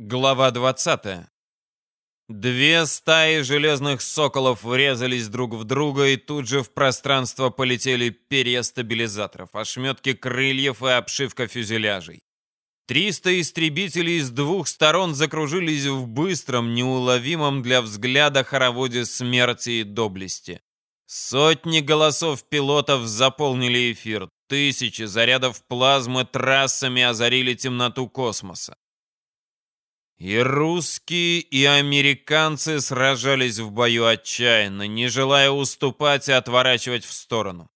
Глава 20. Две стаи железных соколов врезались друг в друга, и тут же в пространство полетели перья стабилизаторов, ошметки крыльев и обшивка фюзеляжей. Триста истребителей с двух сторон закружились в быстром, неуловимом для взгляда хороводе смерти и доблести. Сотни голосов пилотов заполнили эфир, тысячи зарядов плазмы трассами озарили темноту космоса. И русские, и американцы сражались в бою отчаянно, не желая уступать и отворачивать в сторону.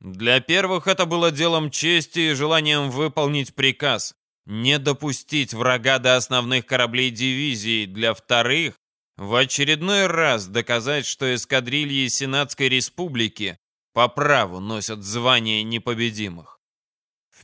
Для первых это было делом чести и желанием выполнить приказ, не допустить врага до основных кораблей дивизии. Для вторых в очередной раз доказать, что эскадрильи Сенатской Республики по праву носят звание непобедимых.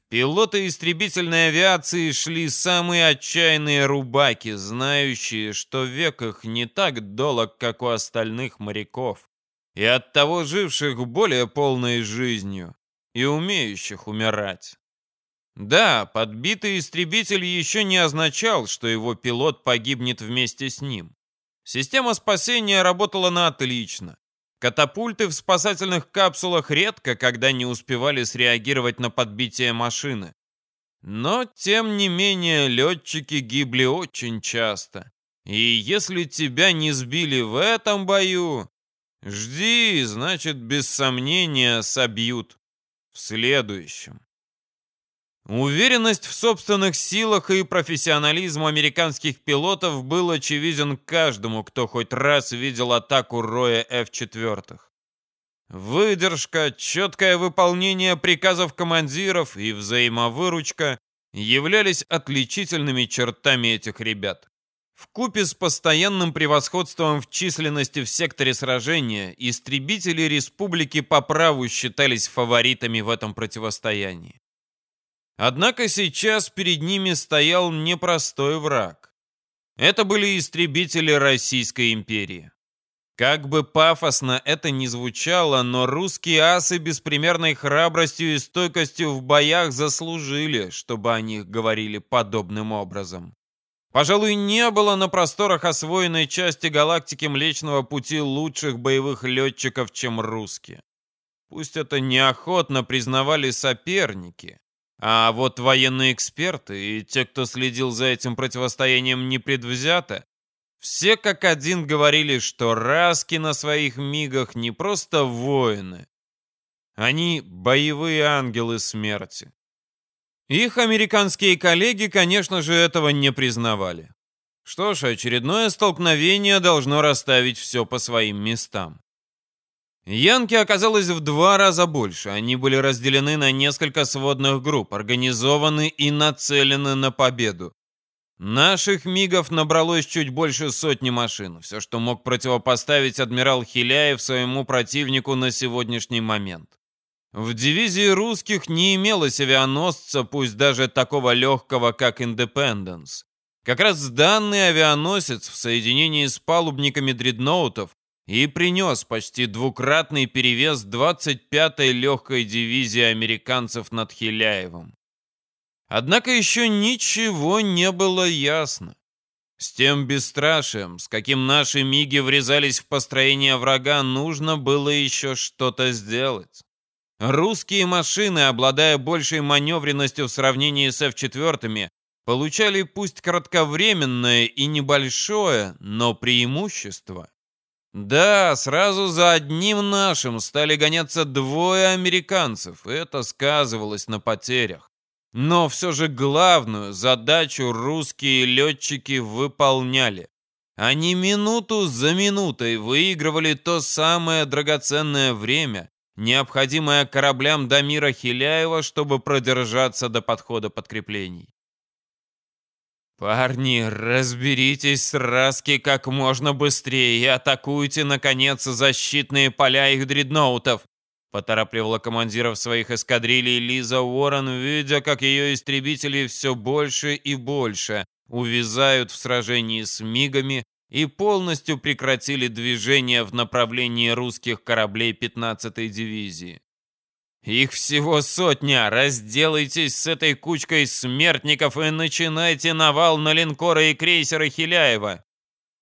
Пилоты истребительной авиации шли самые отчаянные рубаки, знающие, что век их не так долг, как у остальных моряков, и оттого живших более полной жизнью и умеющих умирать. Да, подбитый истребитель еще не означал, что его пилот погибнет вместе с ним. Система спасения работала на отлично. Катапульты в спасательных капсулах редко когда не успевали среагировать на подбитие машины. Но, тем не менее, летчики гибли очень часто. И если тебя не сбили в этом бою, жди, значит, без сомнения собьют в следующем. Уверенность в собственных силах и профессионализм американских пилотов был очевиден каждому, кто хоть раз видел атаку Роя F-4. Выдержка, четкое выполнение приказов командиров и взаимовыручка являлись отличительными чертами этих ребят. В купе с постоянным превосходством в численности в секторе сражения истребители республики по праву считались фаворитами в этом противостоянии. Однако сейчас перед ними стоял непростой враг. Это были истребители Российской империи. Как бы пафосно это ни звучало, но русские асы беспримерной храбростью и стойкостью в боях заслужили, чтобы о них говорили подобным образом. Пожалуй, не было на просторах освоенной части галактики Млечного Пути лучших боевых летчиков, чем русские. Пусть это неохотно признавали соперники, а вот военные эксперты и те, кто следил за этим противостоянием непредвзято, все как один говорили, что раски на своих мигах не просто воины. Они боевые ангелы смерти. Их американские коллеги, конечно же, этого не признавали. Что ж, очередное столкновение должно расставить все по своим местам. Янки оказалось в два раза больше. Они были разделены на несколько сводных групп, организованы и нацелены на победу. Наших мигов набралось чуть больше сотни машин. Все, что мог противопоставить адмирал Хиляев своему противнику на сегодняшний момент. В дивизии русских не имелось авианосца, пусть даже такого легкого, как Индепенденс. Как раз данный авианосец в соединении с палубниками дредноутов и принес почти двукратный перевес 25-й легкой дивизии американцев над Хиляевым. Однако еще ничего не было ясно. С тем бесстрашием, с каким наши миги врезались в построение врага, нужно было еще что-то сделать. Русские машины, обладая большей маневренностью в сравнении с F-4, получали пусть кратковременное и небольшое, но преимущество. Да, сразу за одним нашим стали гоняться двое американцев, это сказывалось на потерях. Но все же главную задачу русские летчики выполняли. Они минуту за минутой выигрывали то самое драгоценное время, необходимое кораблям Дамира Хиляева, чтобы продержаться до подхода подкреплений. «Парни, разберитесь с Раски как можно быстрее и атакуйте, наконец, защитные поля их дредноутов!» Поторапливала командиров своих эскадрилей Лиза Уоррен, видя, как ее истребители все больше и больше увязают в сражении с мигами и полностью прекратили движение в направлении русских кораблей 15-й дивизии. Их всего сотня. Разделайтесь с этой кучкой смертников и начинайте навал на линкоры и крейсеры Хиляева.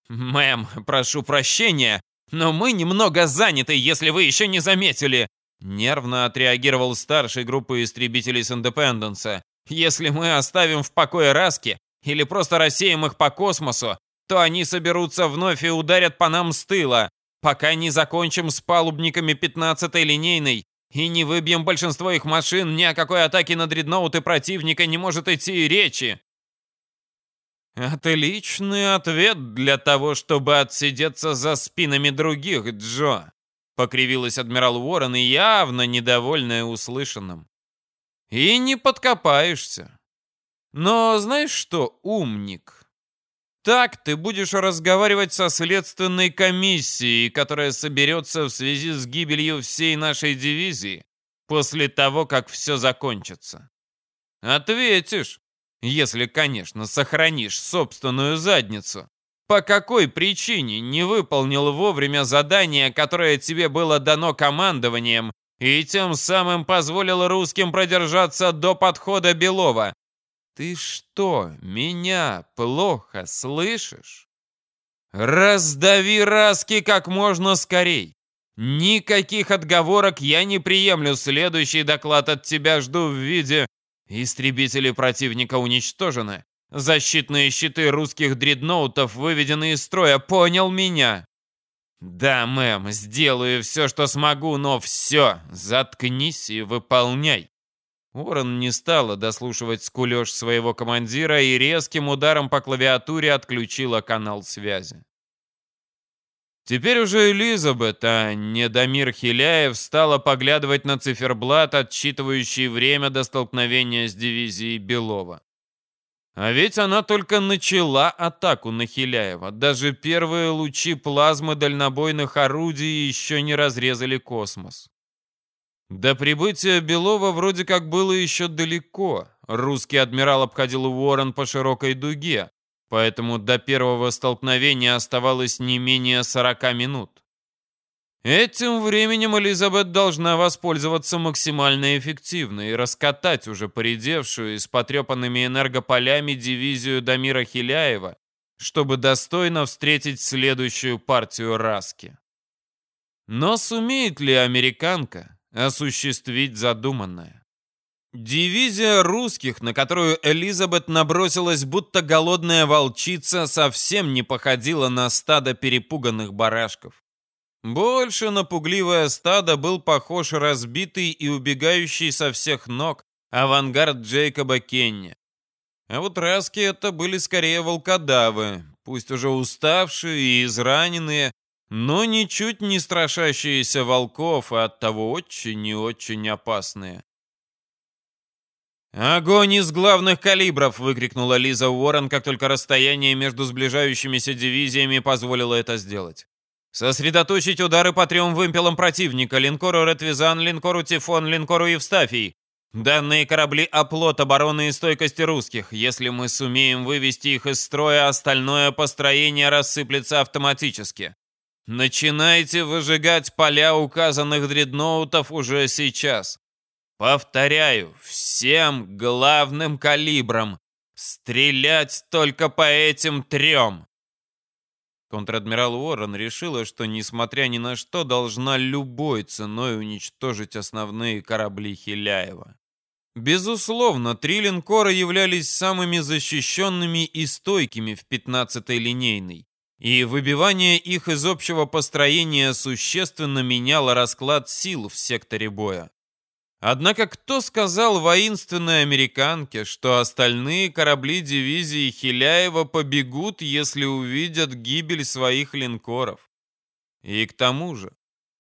Мэм, прошу прощения, но мы немного заняты, если вы еще не заметили. Нервно отреагировал старший группы истребителей с Индепенденса. Если мы оставим в покое Раски или просто рассеем их по космосу, то они соберутся вновь и ударят по нам с тыла, пока не закончим с палубниками 15-й линейной и не выбьем большинство их машин, ни о какой атаке на дредноуты противника не может идти и речи. Отличный ответ для того, чтобы отсидеться за спинами других, Джо. Покривилась адмирал Уоррен, явно недовольная услышанным. И не подкопаешься. Но знаешь что, умник? Так ты будешь разговаривать со следственной комиссией, которая соберется в связи с гибелью всей нашей дивизии после того, как все закончится. Ответишь, если, конечно, сохранишь собственную задницу. По какой причине не выполнил вовремя задание, которое тебе было дано командованием, и тем самым позволил русским продержаться до подхода Белова? Ты что, меня плохо слышишь? Раздави Раски как можно скорей. Никаких отговорок я не приемлю. Следующий доклад от тебя жду в виде Истребители противника уничтожены. Защитные щиты русских дредноутов выведены из строя. Понял меня? Да, мэм, сделаю все, что смогу, но все. Заткнись и выполняй. Уоррен не стала дослушивать скулеж своего командира и резким ударом по клавиатуре отключила канал связи. Теперь уже Элизабет, а не Дамир Хиляев, стала поглядывать на циферблат, отсчитывающий время до столкновения с дивизией Белова. А ведь она только начала атаку на Хиляева. Даже первые лучи плазмы дальнобойных орудий еще не разрезали космос. До прибытия Белова вроде как было еще далеко. Русский адмирал обходил Уоррен по широкой дуге, поэтому до первого столкновения оставалось не менее 40 минут. Этим временем Элизабет должна воспользоваться максимально эффективно и раскатать уже поредевшую и с потрепанными энергополями дивизию Дамира Хиляева, чтобы достойно встретить следующую партию Раски. Но сумеет ли американка осуществить задуманное? Дивизия русских, на которую Элизабет набросилась, будто голодная волчица, совсем не походила на стадо перепуганных барашков. Больше на пугливое стадо был похож разбитый и убегающий со всех ног авангард Джейкоба Кенни. А вот раски это были скорее волкодавы, пусть уже уставшие и израненные, но ничуть не страшащиеся волков, и оттого очень и очень опасные. «Огонь из главных калибров!» — выкрикнула Лиза Уоррен, как только расстояние между сближающимися дивизиями позволило это сделать. «Сосредоточить удары по трем вымпелам противника — линкору Ретвизан, линкору Тифон, линкору Евстафий. Данные корабли — оплот обороны и стойкости русских. Если мы сумеем вывести их из строя, остальное построение рассыплется автоматически. Начинайте выжигать поля указанных дредноутов уже сейчас. Повторяю, всем главным калибром. Стрелять только по этим трем. Контр-адмирал Уоррен решила, что, несмотря ни на что, должна любой ценой уничтожить основные корабли Хиляева. Безусловно, три линкора являлись самыми защищенными и стойкими в 15-й линейной, и выбивание их из общего построения существенно меняло расклад сил в секторе боя. Однако кто сказал воинственной американке, что остальные корабли дивизии Хиляева побегут, если увидят гибель своих линкоров? И к тому же,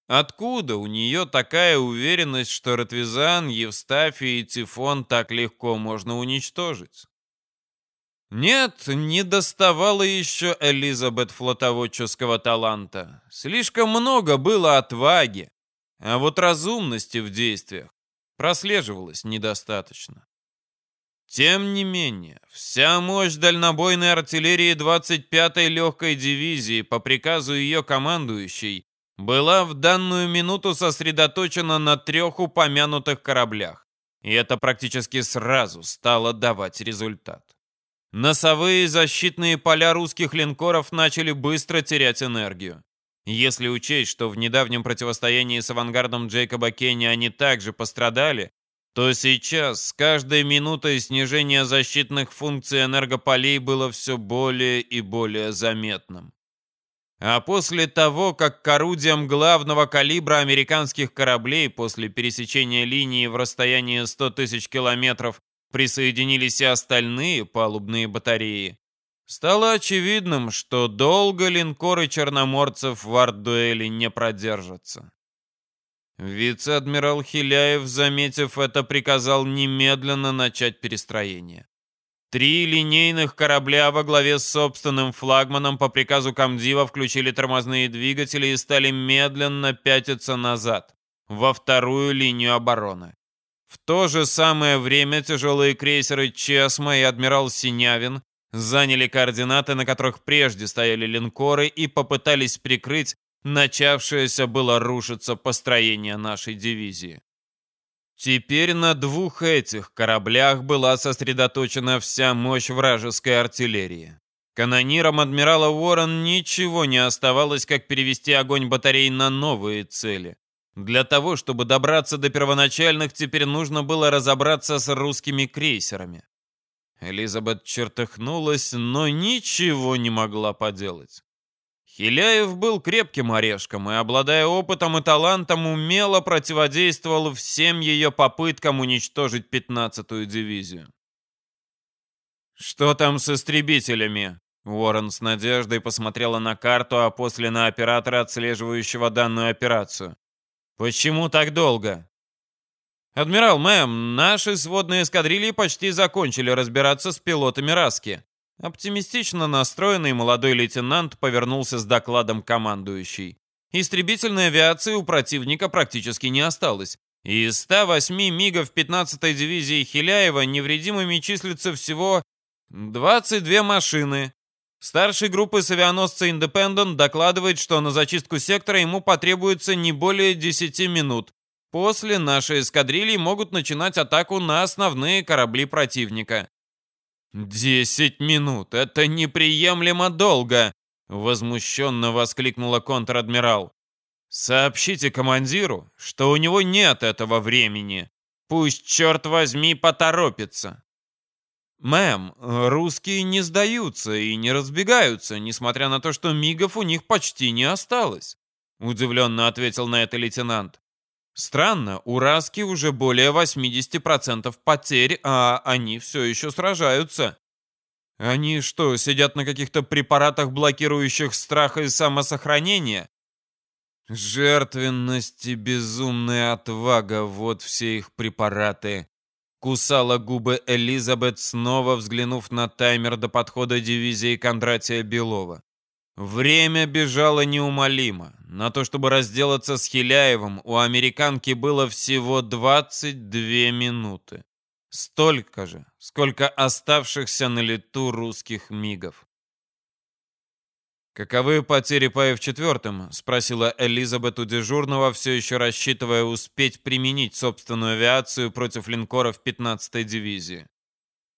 откуда у нее такая уверенность, что Ратвизан, Евстафий и Тифон так легко можно уничтожить? Нет, не доставало еще Элизабет флотоводческого таланта. Слишком много было отваги, а вот разумности в действиях прослеживалось недостаточно. Тем не менее, вся мощь дальнобойной артиллерии 25-й легкой дивизии по приказу ее командующей была в данную минуту сосредоточена на трех упомянутых кораблях. И это практически сразу стало давать результат. Носовые защитные поля русских линкоров начали быстро терять энергию. Если учесть, что в недавнем противостоянии с авангардом Джейкоба Кенни они также пострадали, то сейчас с каждой минутой снижение защитных функций энергополей было все более и более заметным. А после того, как к орудиям главного калибра американских кораблей после пересечения линии в расстоянии 100 тысяч километров присоединились и остальные палубные батареи, стало очевидным, что долго линкоры черноморцев в арт-дуэли не продержатся. Вице-адмирал Хиляев, заметив это, приказал немедленно начать перестроение. Три линейных корабля во главе с собственным флагманом по приказу комдива включили тормозные двигатели и стали медленно пятиться назад, во вторую линию обороны. В то же самое время тяжелые крейсеры «Чесма» и «Адмирал Синявин» заняли координаты, на которых прежде стояли линкоры, и попытались прикрыть начавшееся было рушиться построение нашей дивизии. Теперь на двух этих кораблях была сосредоточена вся мощь вражеской артиллерии. Канонирам адмирала Уоррен ничего не оставалось, как перевести огонь батарей на новые цели. Для того, чтобы добраться до первоначальных, теперь нужно было разобраться с русскими крейсерами. Элизабет чертыхнулась, но ничего не могла поделать. Хиляев был крепким орешком и, обладая опытом и талантом, умело противодействовал всем ее попыткам уничтожить 15-ю дивизию. «Что там с истребителями?» Уоррен с надеждой посмотрела на карту, а после на оператора, отслеживающего данную операцию. «Почему так долго?» «Адмирал, мэм, наши сводные эскадрильи почти закончили разбираться с пилотами Раски. Оптимистично настроенный молодой лейтенант повернулся с докладом командующий. Истребительной авиации у противника практически не осталось. Из 108 МиГов 15-й дивизии Хиляева невредимыми числится всего 22 машины. Старший группы авианосца «Индепендент» докладывает, что на зачистку сектора ему потребуется не более 10 минут. После нашей эскадрильи могут начинать атаку на основные корабли противника. «Десять минут! Это неприемлемо долго!» — возмущенно воскликнула контр-адмирал. «Сообщите командиру, что у него нет этого времени. Пусть, черт возьми, поторопится!» «Мэм, русские не сдаются и не разбегаются, несмотря на то, что мигов у них почти не осталось», — удивленно ответил на это лейтенант. Странно, у Раски уже более 80% потерь, а они все еще сражаются. Они что, сидят на каких-то препаратах, блокирующих страх и самосохранение? Жертвенность и безумная отвага — вот все их препараты. Кусала губы Элизабет, снова взглянув на таймер до подхода дивизии Кондратия Белова. Время бежало неумолимо. На то, чтобы разделаться с Хиляевым, у американки было всего 22 минуты. Столько же, сколько оставшихся на лету русских мигов. «Каковы потери по F-4?» — спросила Элизабет у дежурного, все еще рассчитывая успеть применить собственную авиацию против линкоров 15-й дивизии.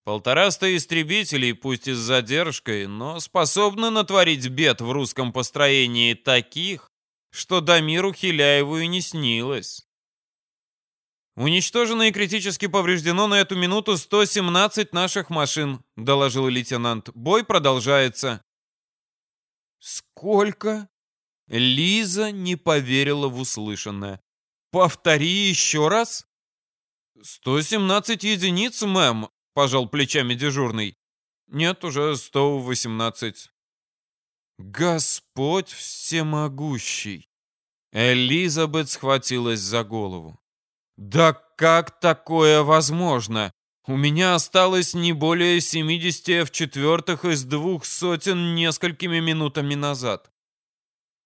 Полтораста истребителей, пусть и с задержкой, но способны натворить бед в русском построении таких, что Дамиру Хиляеву и не снилось. «Уничтожено и критически повреждено на эту минуту 117 наших машин», — доложил лейтенант. «Бой продолжается». «Сколько?» Лиза не поверила в услышанное. «Повтори еще раз?» «117 единиц, мэм. — пожал плечами дежурный. «Нет, уже 118». «Господь всемогущий!» Элизабет схватилась за голову. «Да как такое возможно? У меня осталось не более 70 в четвертых из двух сотен несколькими минутами назад.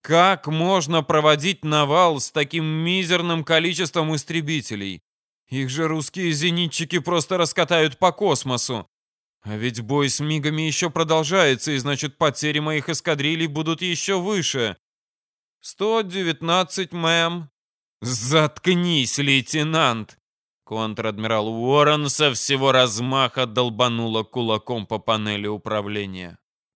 Как можно проводить навал с таким мизерным количеством истребителей? Их же русские зенитчики просто раскатают по космосу. А ведь бой с мигами еще продолжается, и значит потери моих эскадрилей будут еще выше. «119, мэм». «Заткнись, лейтенант!» Контр-адмирал Уоррен со всего размаха долбанула кулаком по панели управления.